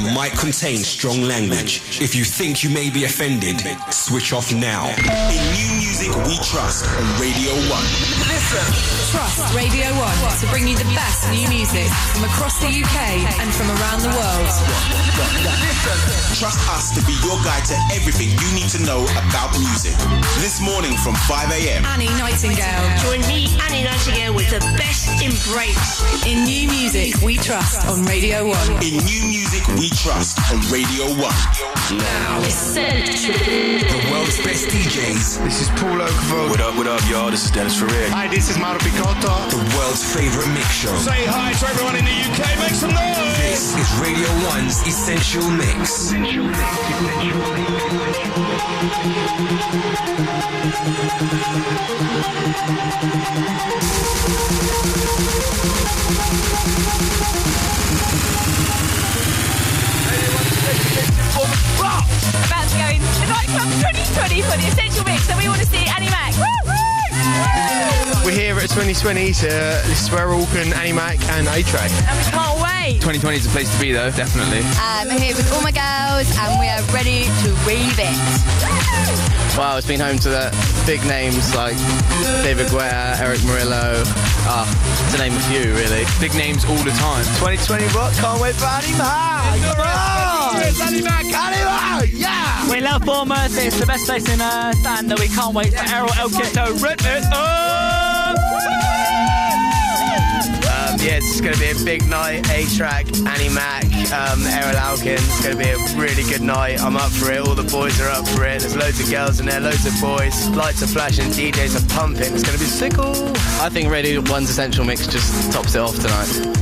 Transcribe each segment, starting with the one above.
Program might contain strong language. If you think you may be offended, switch off now. In new music we trust on Radio 1. Listen. Trust Radio 1 to bring you the best new music from across the UK and from around the world. Trust us to be your guide to everything you need to know about music. This morning from 5 a.m. Annie Nightingale. Join me, Annie Nightingale, with the best in breaks. In new music we trust on Radio 1. In new music we trust on Radio 1. Now, essential. The world's best DJs. This is Paul Oakenfold. What up, what up, y'all? This is Dennis Ferrer. Hi, this is Mauro Picotto. The world's favorite mix show. Say hi to everyone in the UK. Make some noise. This is Radio 1's Essential Mix. About to go in the nightclub 2020 for the Essential Mix, and we want to see Annie Mac. We're here at 2020 to this is where Alkan, Annie Mac, and A-Trak. And we can't wait. 2020 is a place to be, though, definitely. Um, I'm here with all my girls and we are ready to rave it. Wow, it's been home to the big names like David Guetta, Erick Morillo, ah, to name a few, really. Big names all the time. 2020 what? Can't wait for Annie Mac! Come on! It's Annie Mac! Yeah! We love Bournemouth. It's the best place in uh, Stander. We can't wait for Erol Alkan to rip it up. Yeah, it's going to be a big night. A-Trak, Annie Mac, um, Erol Alkan. It's going to be a really good night. I'm up for it. All the boys are up for it. There's loads of girls in there, loads of boys. Lights are flashing, DJs are pumping. It's going to be sickle. I think Radio 1's Essential Mix just tops it off tonight.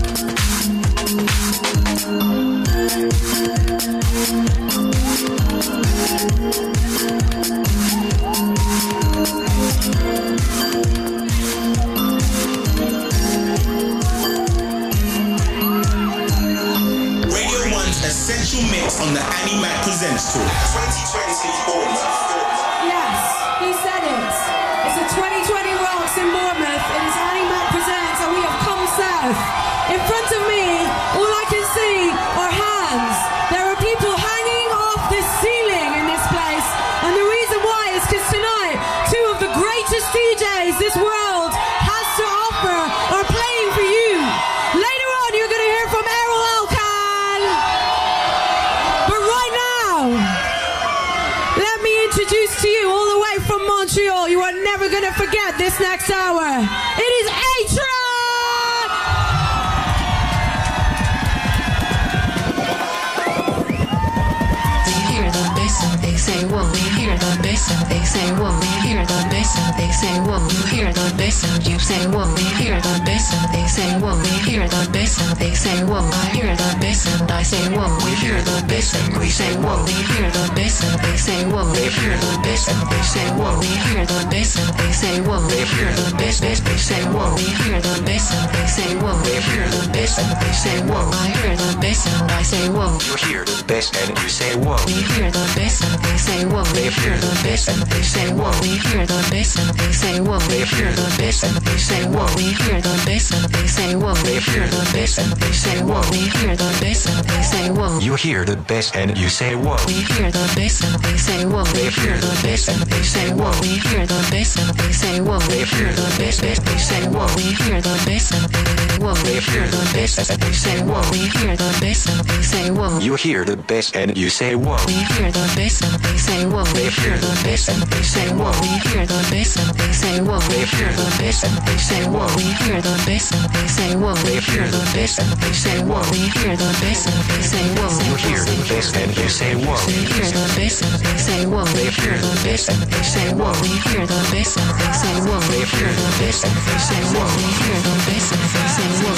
2020 say whoa. We hear the bass and they say whoa. We hear the bass and they say whoa. I hear the bass and I say whoa. We hear the bass and we say whoa. We hear the bass and they say whoa. We hear the bass and they say whoa. We hear the bass and they say whoa. We hear the bass bass they say whoa. We hear the bass and they say whoa. We hear the bass and they say whoa. I hear the bass and I say whoa. You hear the bass and you say whoa. We hear the bass and they say whoa. We hear the bass and they say whoa. We hear the bass and they say whoa. We hear the bass and they say whoa. We hear the bass and they say whoa. We hear the bass and they say whoa. We hear the bass and they say whoa. You hear the bass and you say whoa. We hear the bass and they say whoa. We hear the bass and they say whoa. We hear the bass and they say whoa. We hear the bass bass they say whoa. We hear the bass and they say whoa. You hear the bass and you say whoa. We hear the bass and they say whoa. They hear the bass and they say whoa. We hear the bass and they say whoa. They hear the bass and they say whoa. We hear the bass and they say whoa. They hear the bass and they say whoa. We hear the bass and they say whoa. You hear the bass and you say whoa. They hear the bass and they say whoa. They hear the bass and they say whoa. We hear the bass and they say whoa. They hear the bass and they say whoa. We hear the bass and they say whoa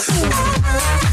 Thank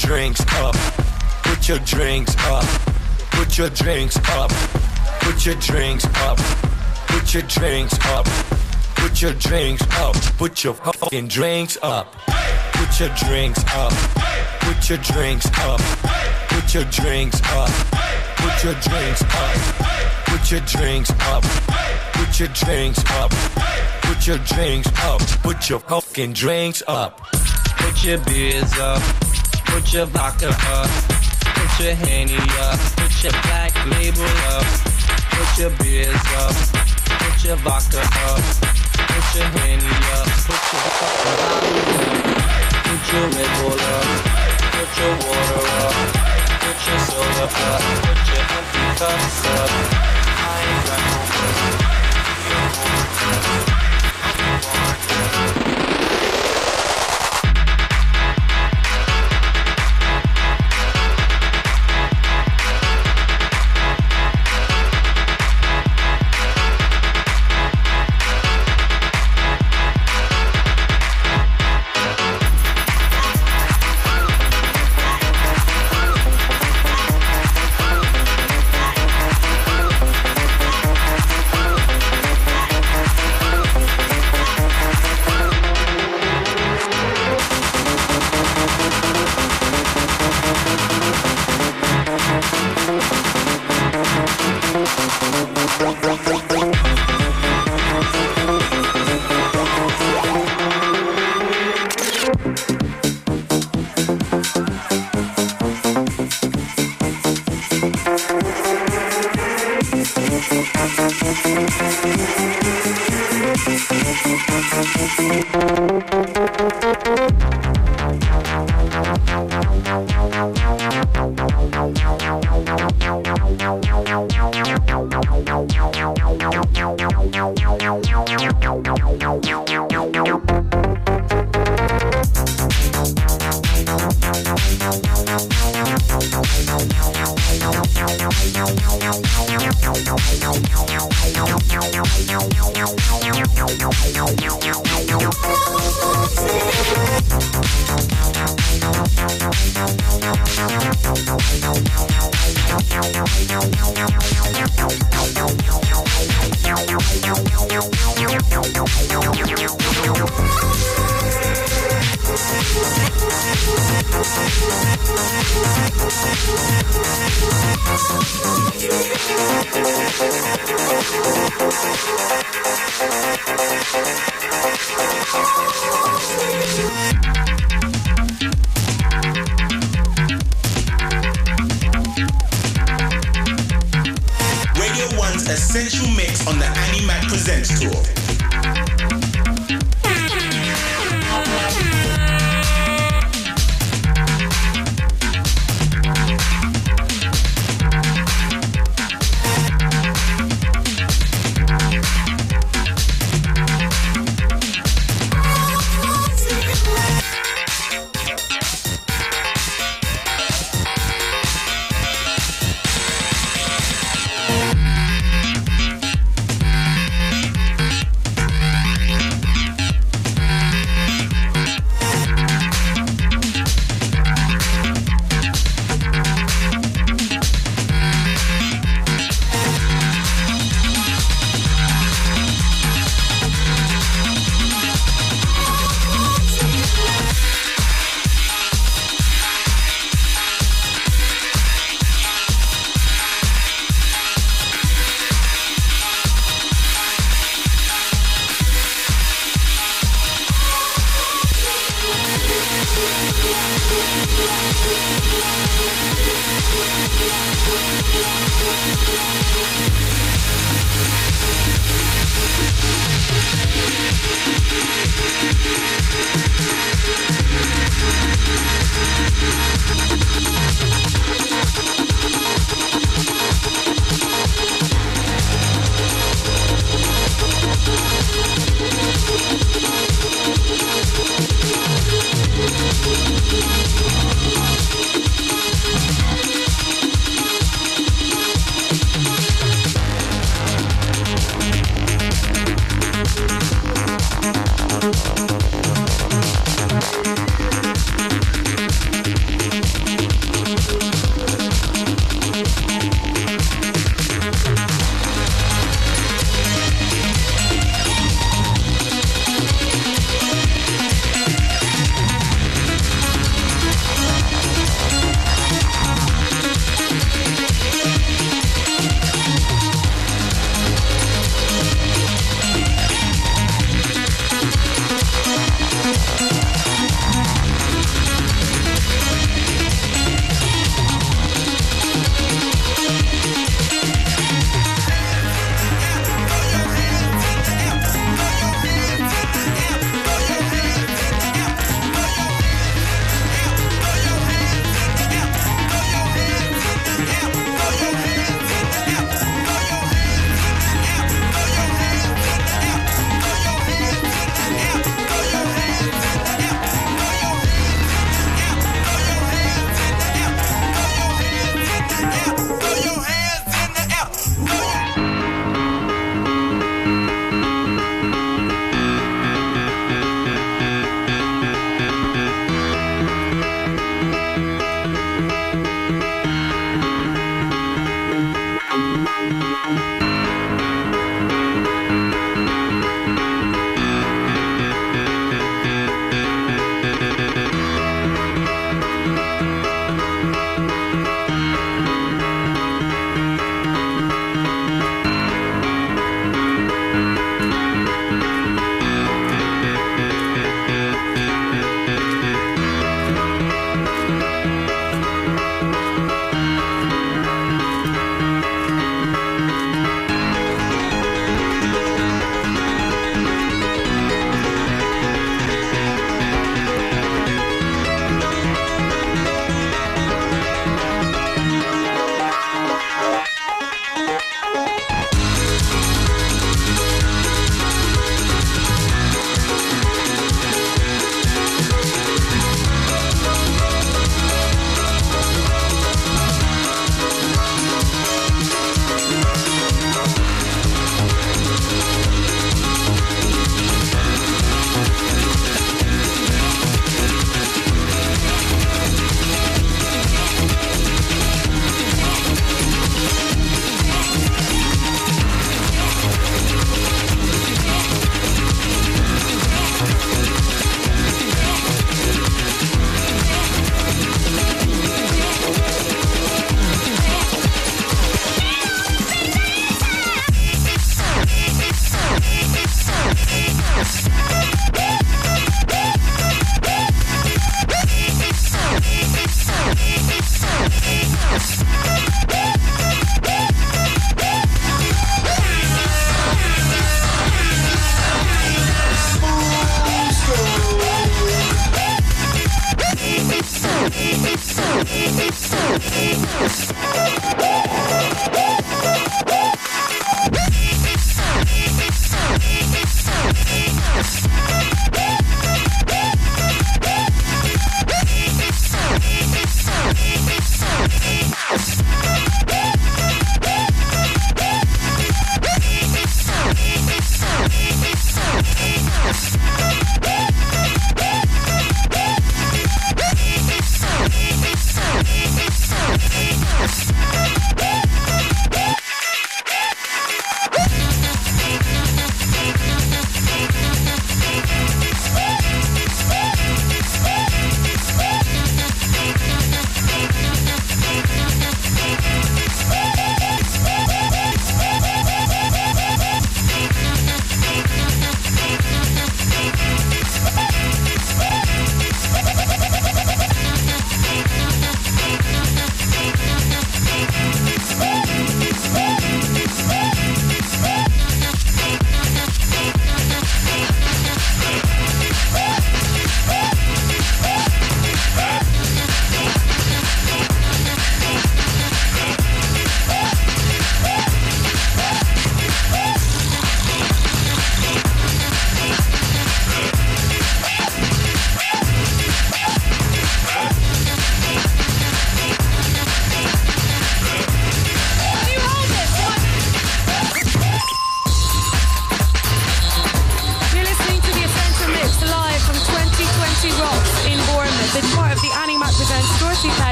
drinks up. Put your drinks up. Put your drinks up. Put your drinks up. Put your drinks up. Put your drinks up. Put your fucking drinks up. Put your drinks up. Put your drinks up. Put your drinks up. Put your drinks up. Put your drinks up. Put your drinks up. Put your drinks up. Put your fucking drinks up. Put your beers up. Put your vodka up. Put your henny up. Put your black label up. Put your beers up. Put your vodka up. Put your henny up. Put your bottle up. Put your Red Bull up. Put your water up. Put your soda up. Put your empty cups up. I ain't got no money. tool.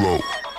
Flow.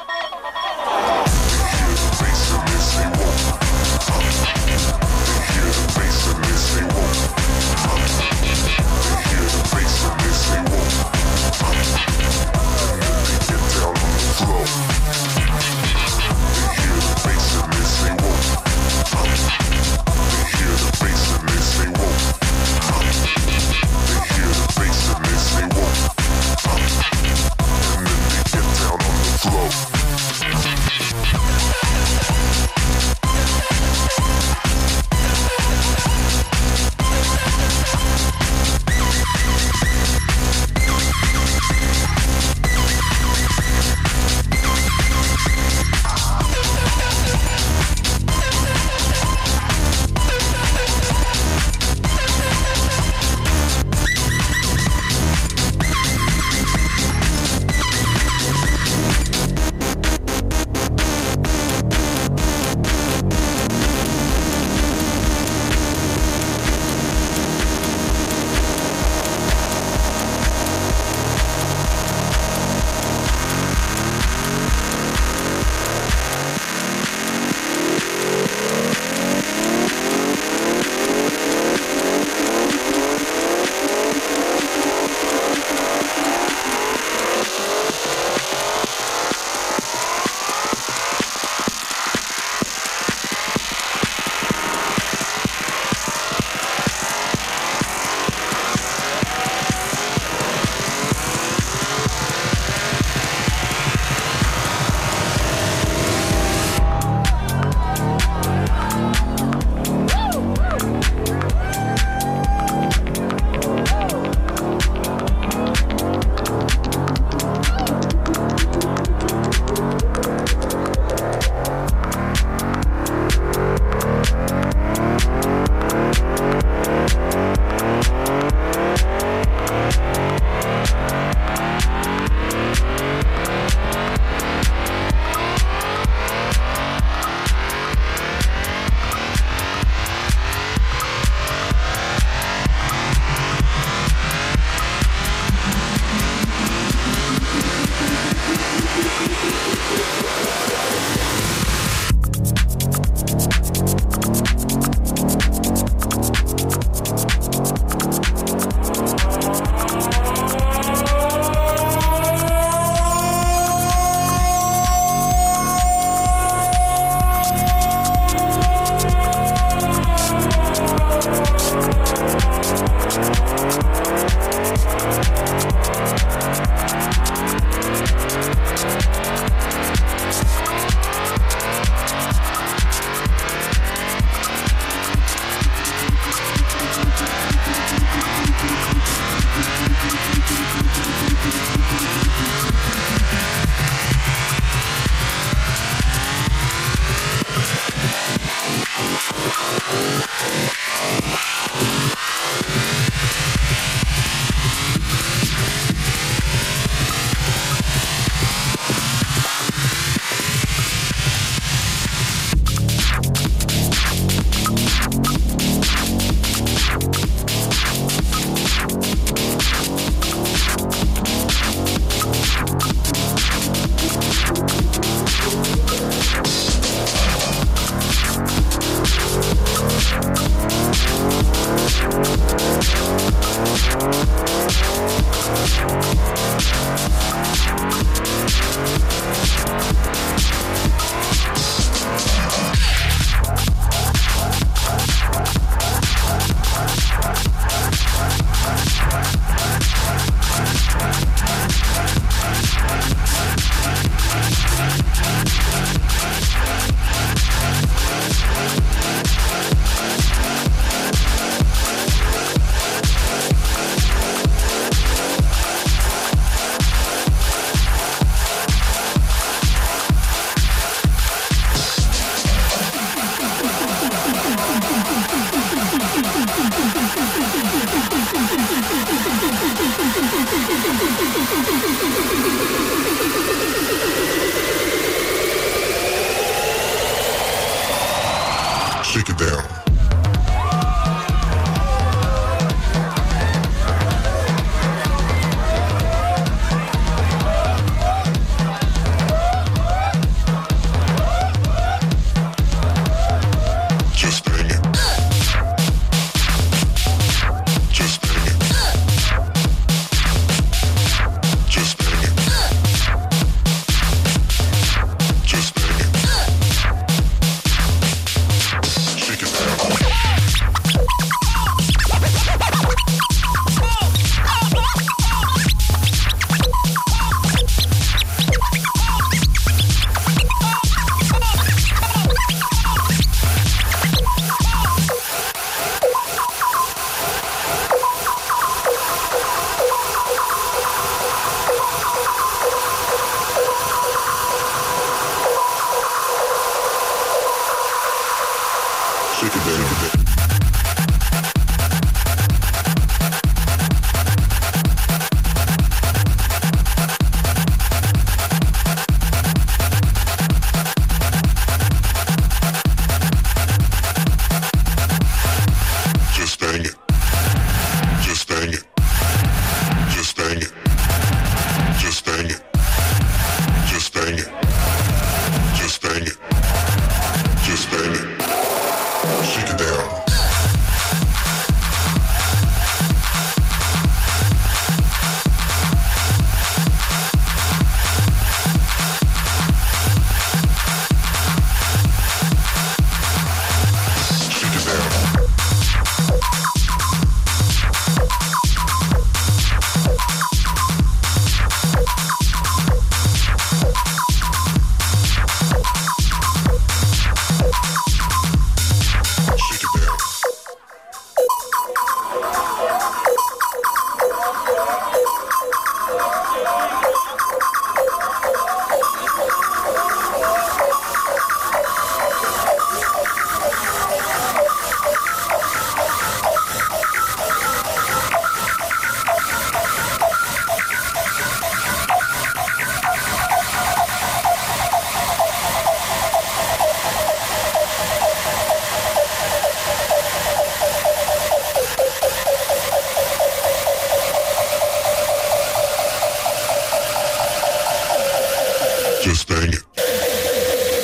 Just bang it.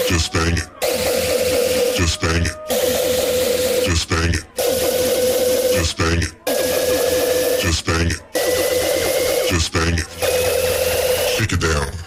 Just bang it. Just bang it. Just bang it. Just bang it. Just bang it. Just bang it. Shake it down.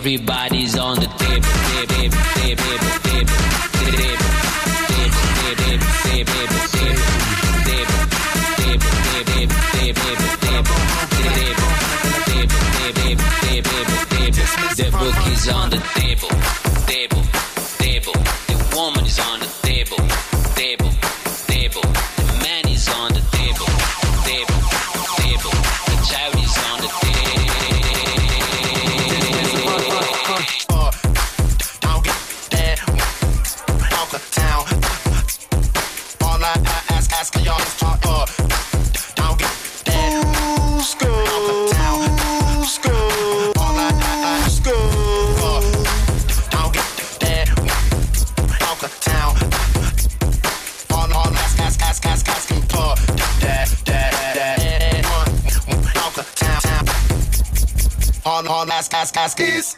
everybody's on the table, table, table, table, table, table. The book is on the table. is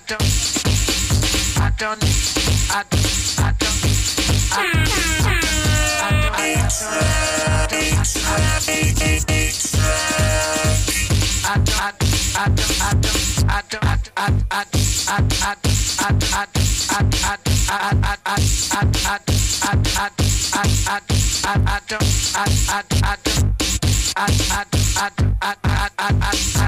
don't, I, I don't, I, I don't, I Ladies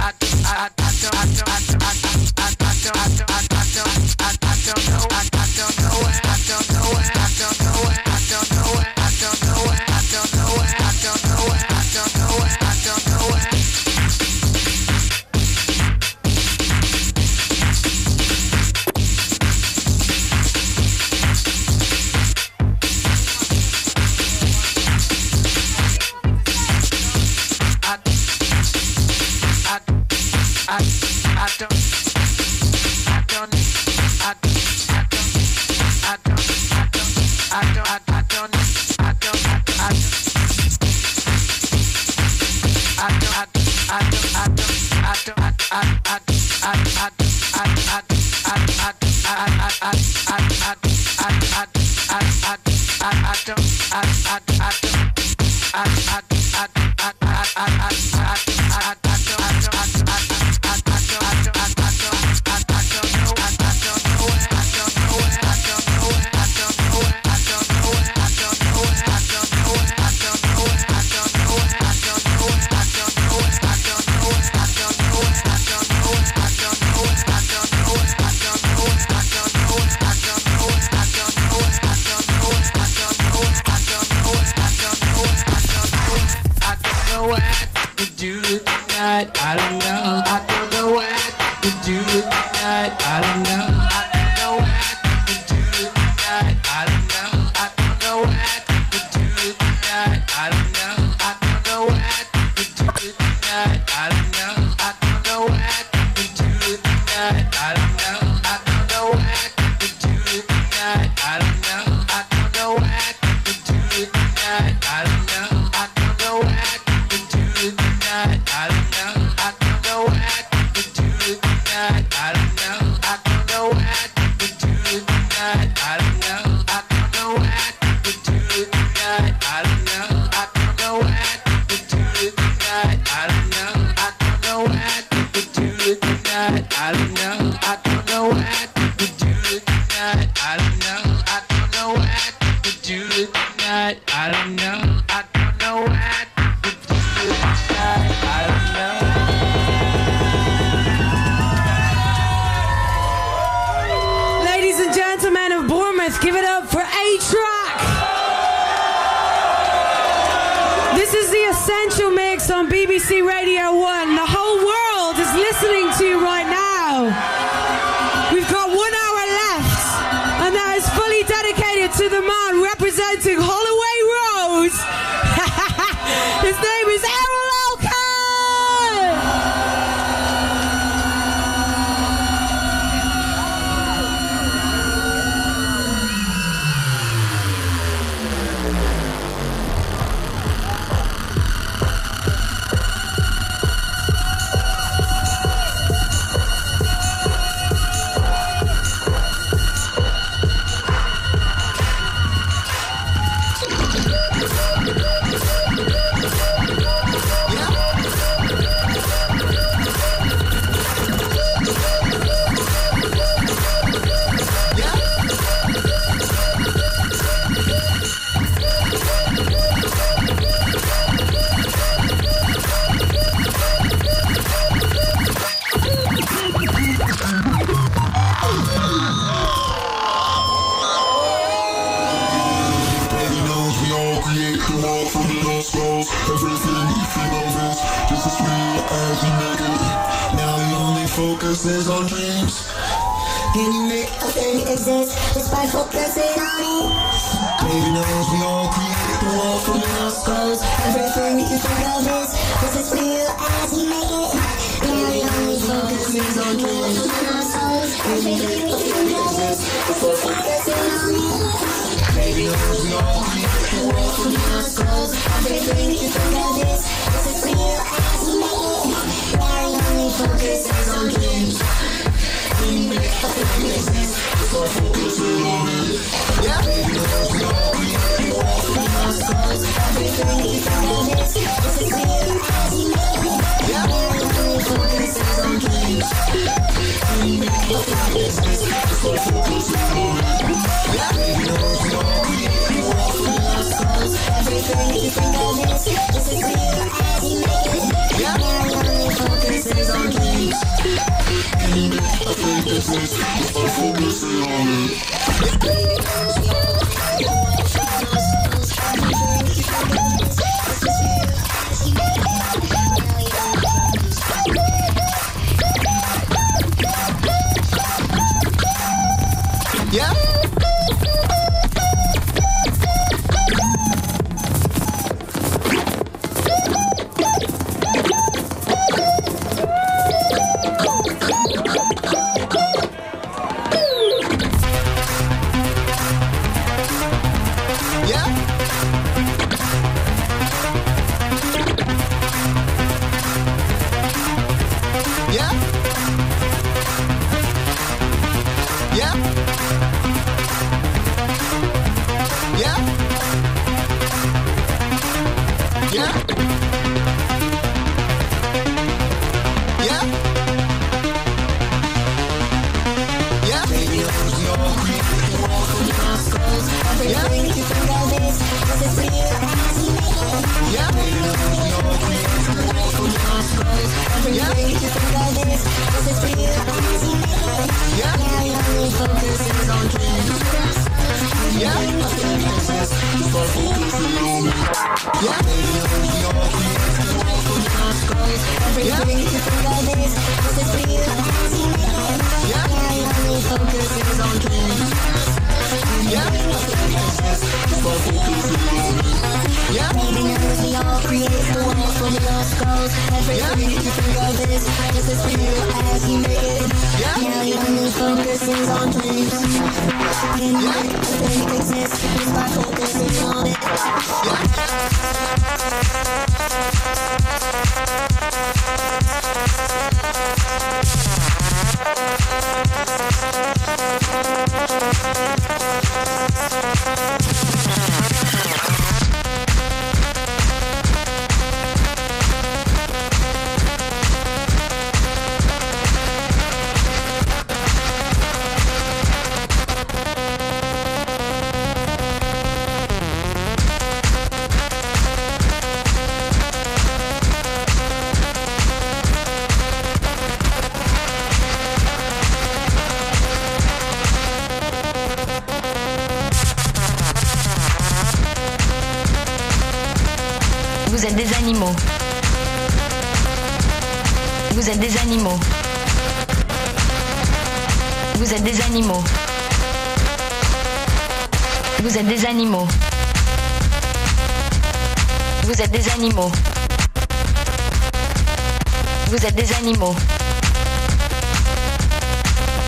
êtes des animaux.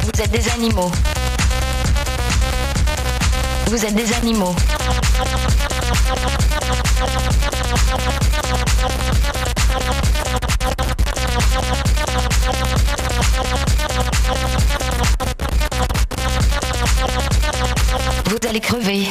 Vous êtes des animaux. Vous êtes des animaux. Vous allez crever.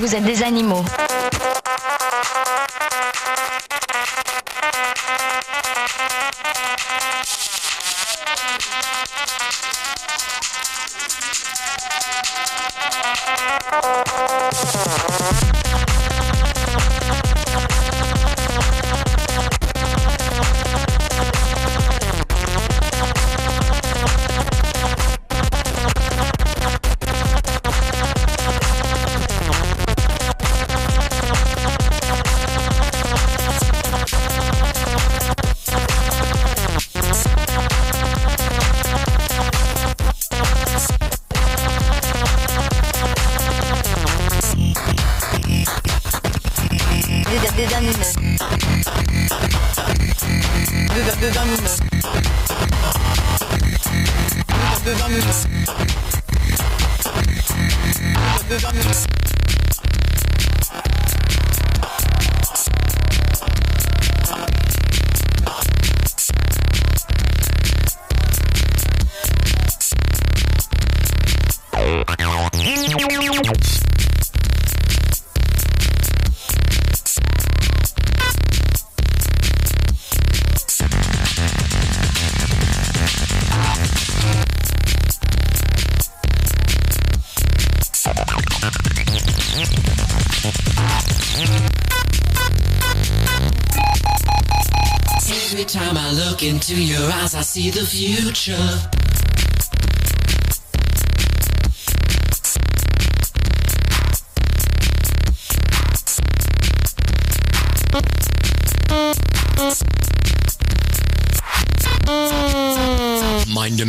Vous êtes des animaux. Into your eyes, I see the future.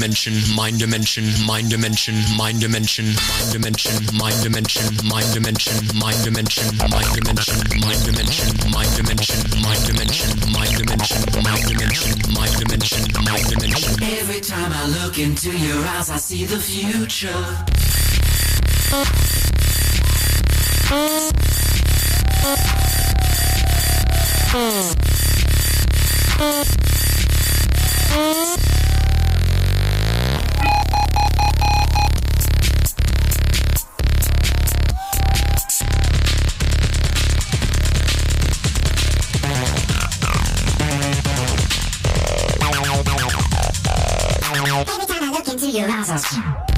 Dimension, mind dimension, mind dimension, mind dimension, mind dimension, mind dimension, mind dimension, mind dimension, mind dimension, mind dimension, mind dimension, mind dimension, mind dimension, mind dimension, mind dimension, mind dimension. Every time I look into your eyes, I see the future. Every Podcast.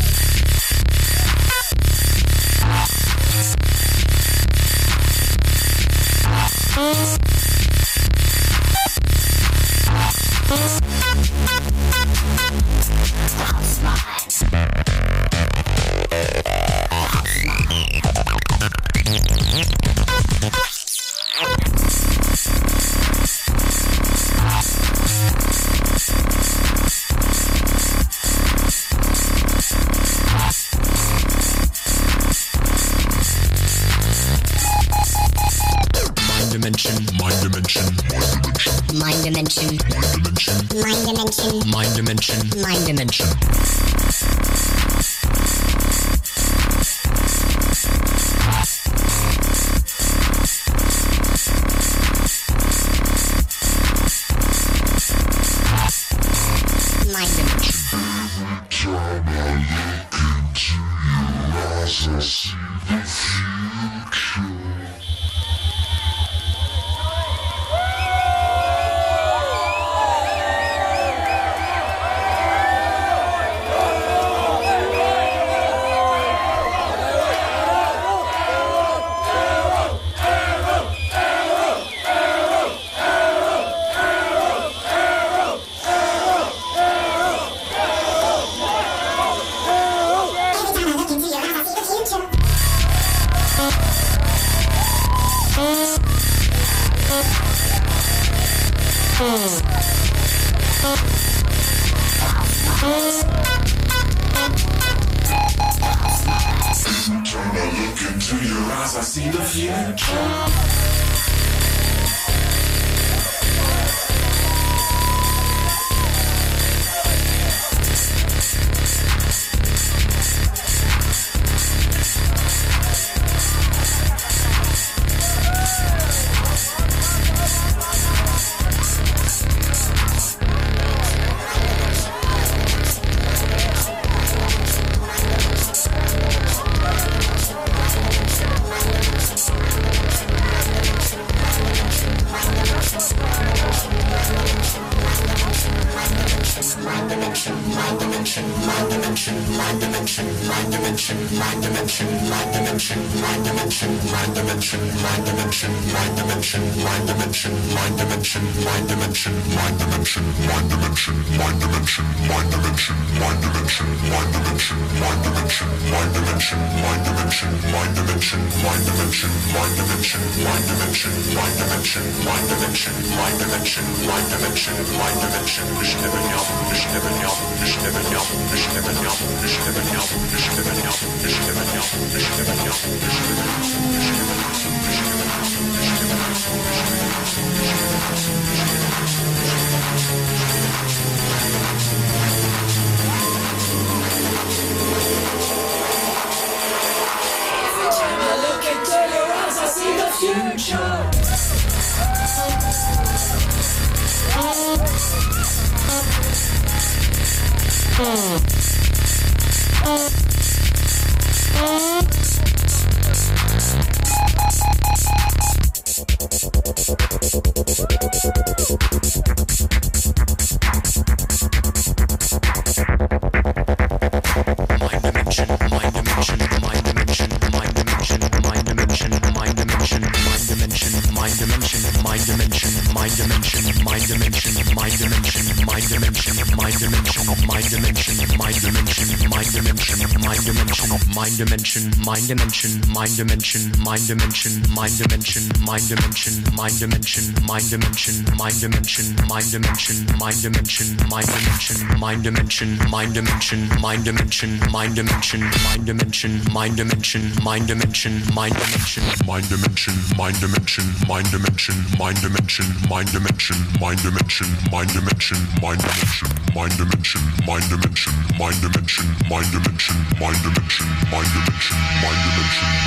Dimension, mind dimension, mind dimension, mind dimension, mind dimension, mind dimension, mind dimension, mind dimension, mind dimension, mind dimension, mind dimension, mind dimension, mind dimension, mind dimension, mind dimension, mind dimension, mind dimension, mind dimension, mind dimension, mind dimension, Mind dimension, mind dimension, mind dimension, mind dimension, mind dimension, mind dimension, mind dimension, mind dimension, mind dimension, mind dimension, mind dimension, mind dimension, mind dimension, mind dimension, mind dimension,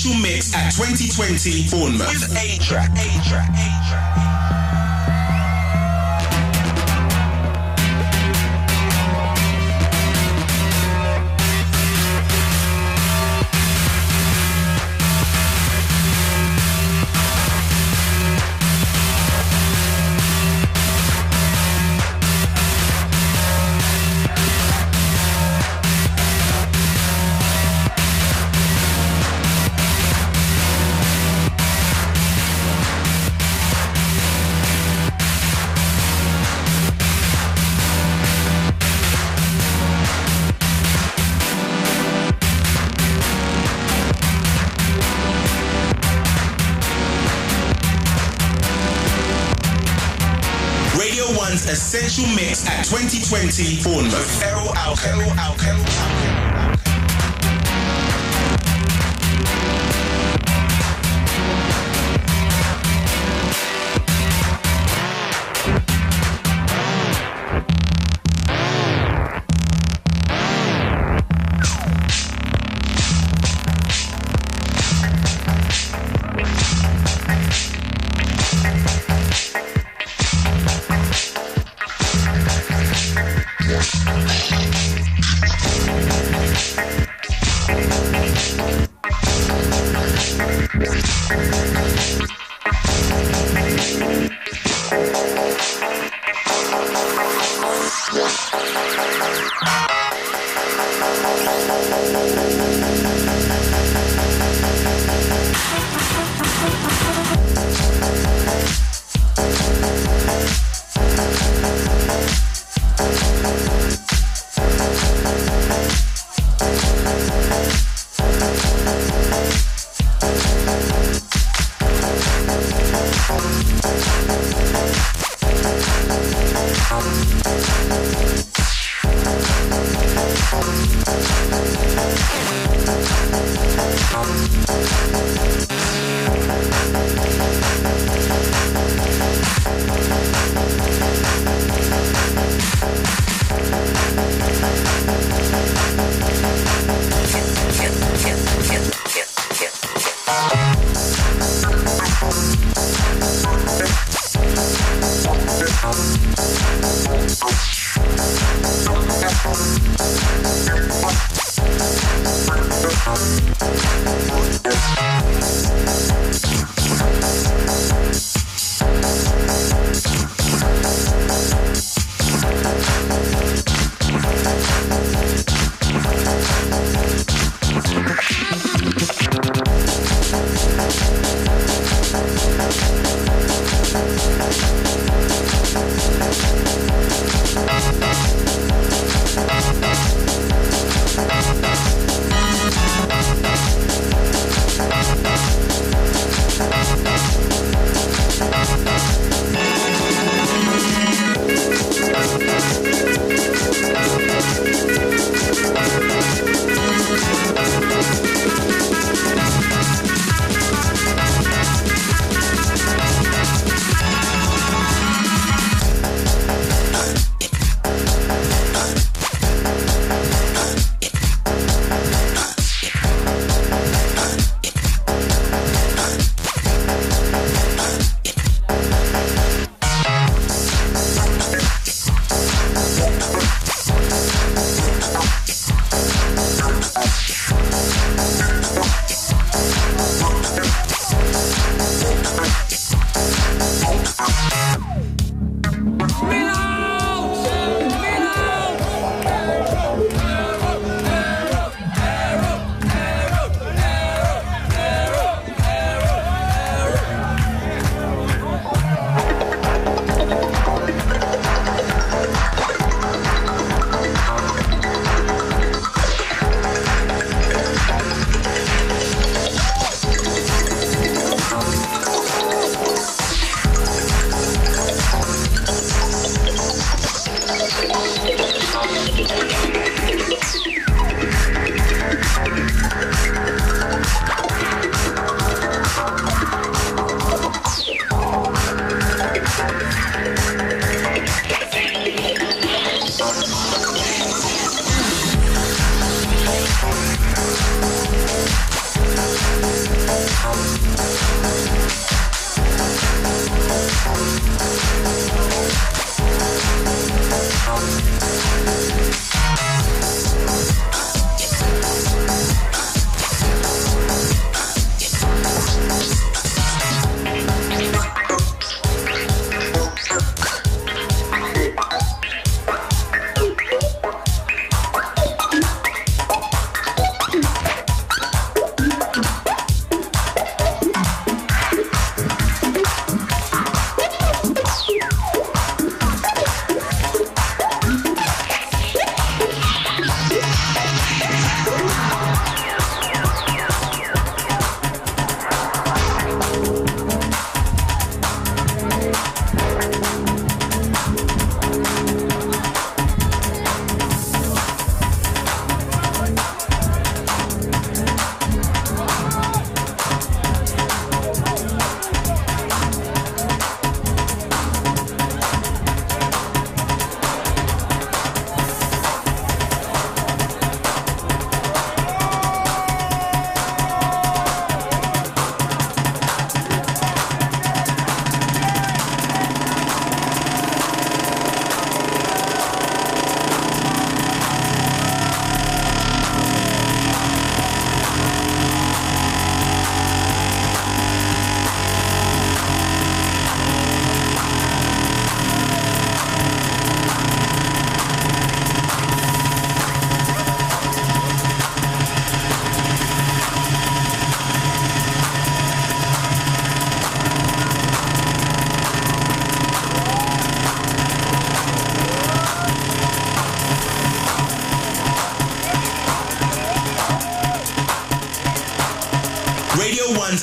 1's Essential Mix at 2020 Bournemouth. With A-Trak. A-Trak. 20 Bournemouth.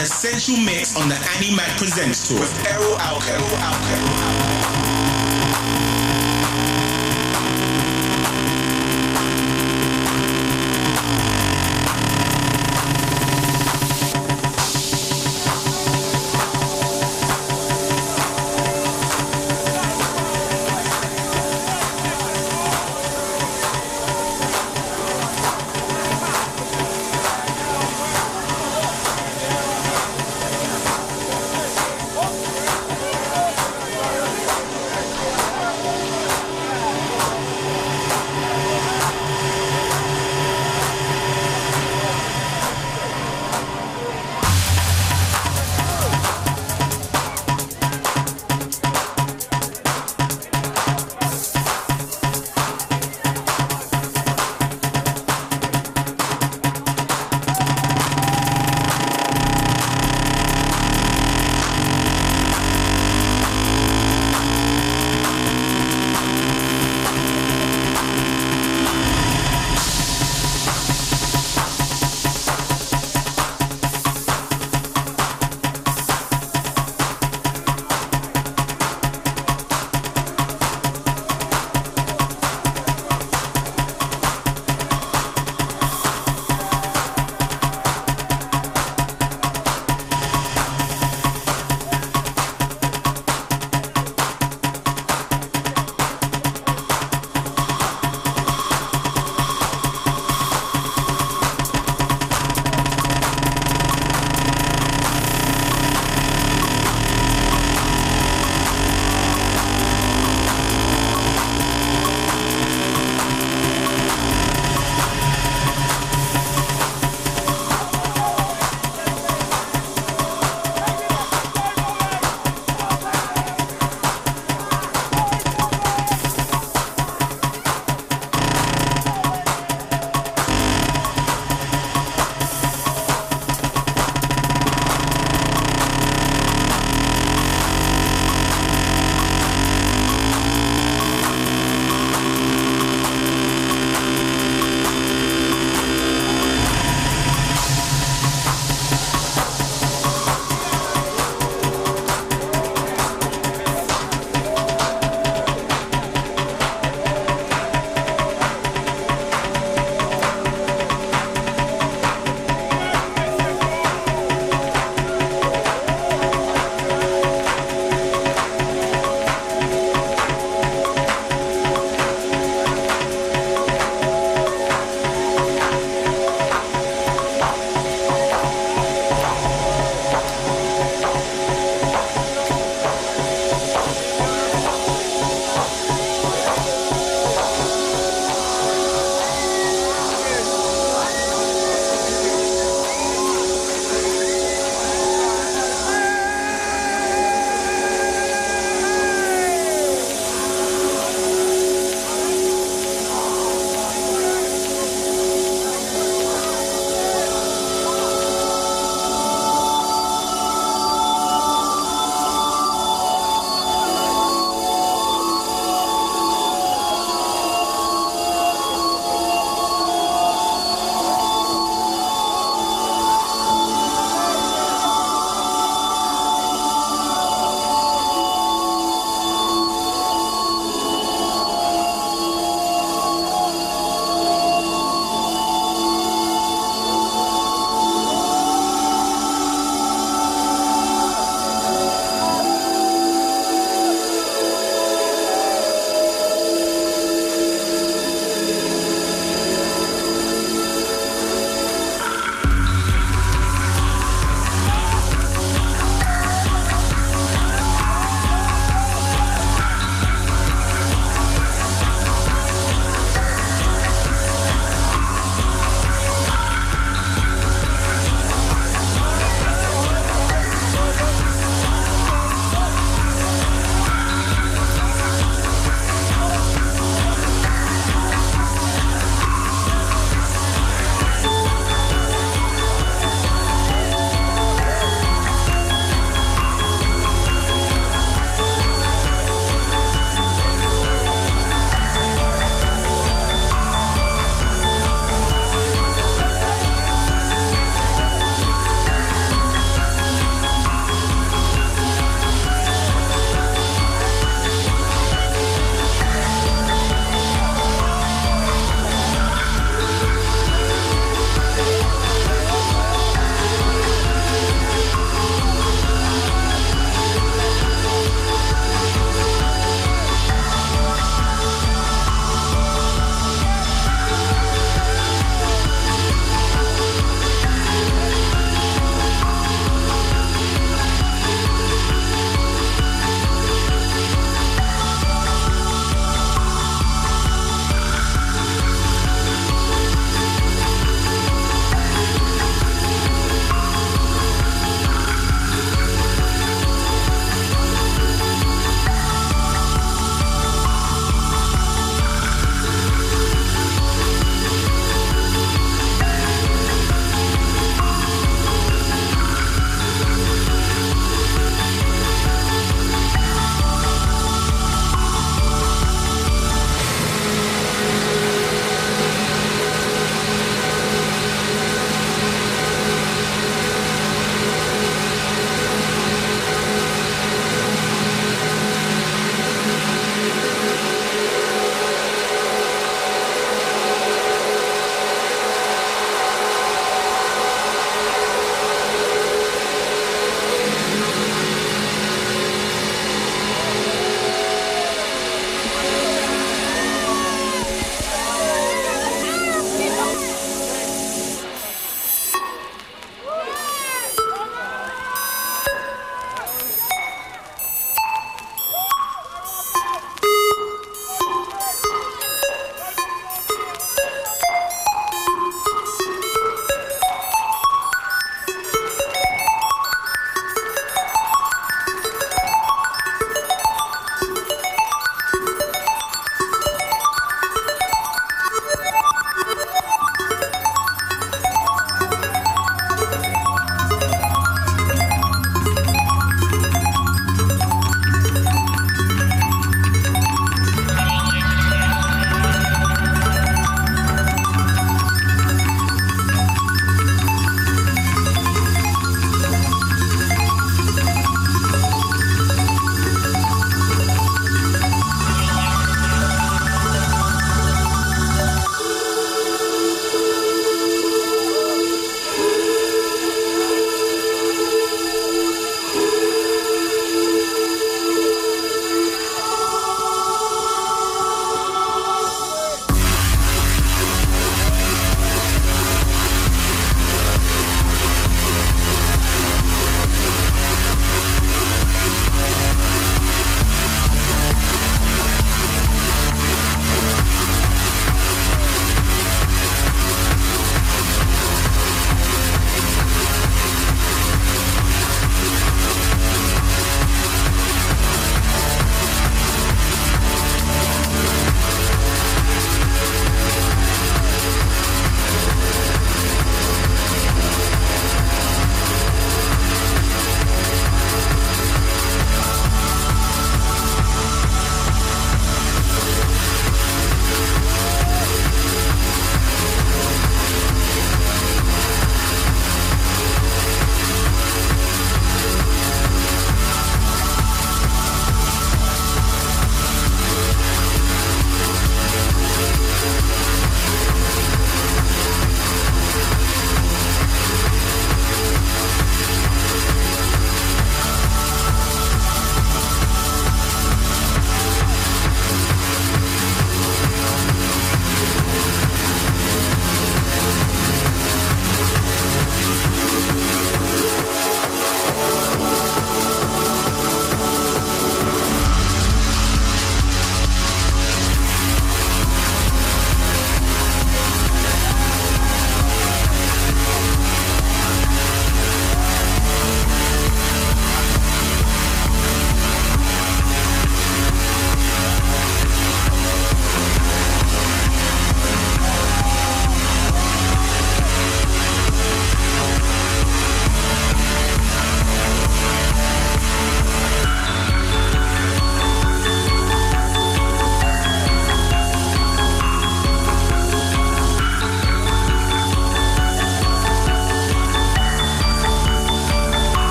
Essential mix on the Annie Mac Presents Tour with Erol Alkan.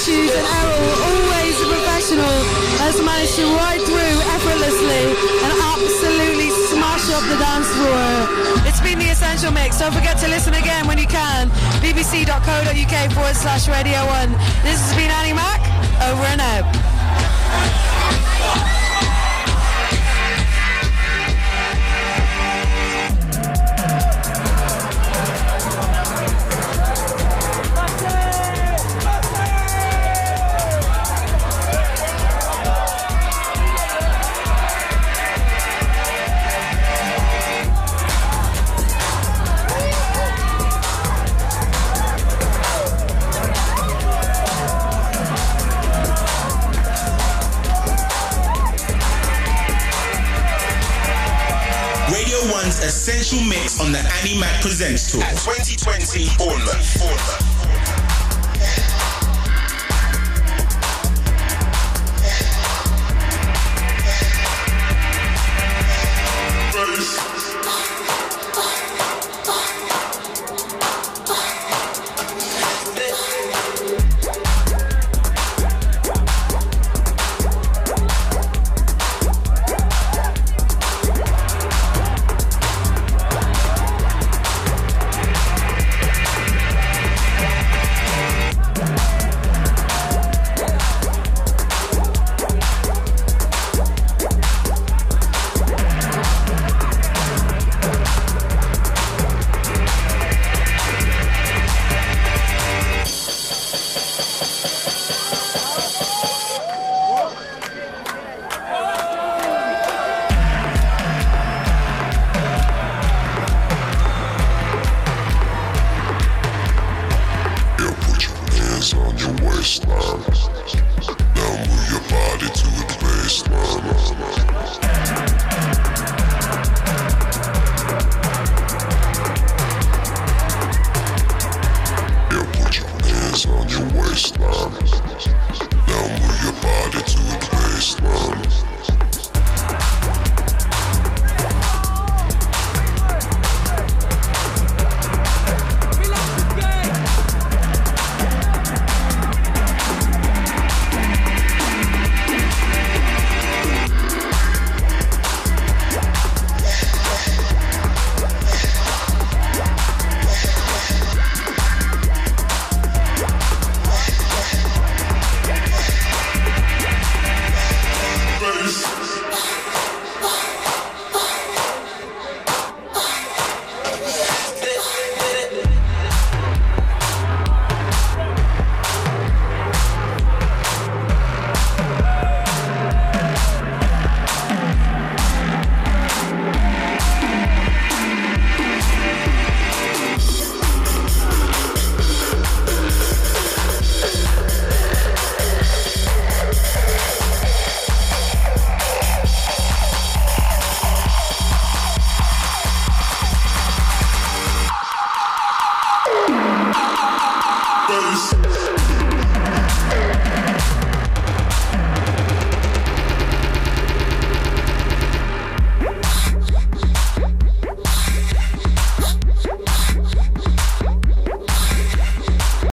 issues, and Erol, always a professional, has managed to ride through effortlessly and absolutely smash up the dance floor. It's been the Essential Mix. Don't forget to listen again when you can. bbc.co.uk forward slash Radio 1. This has been Annie Mac. Over and out. official mix on the mac Presents Tour. 2020 Bournemouth.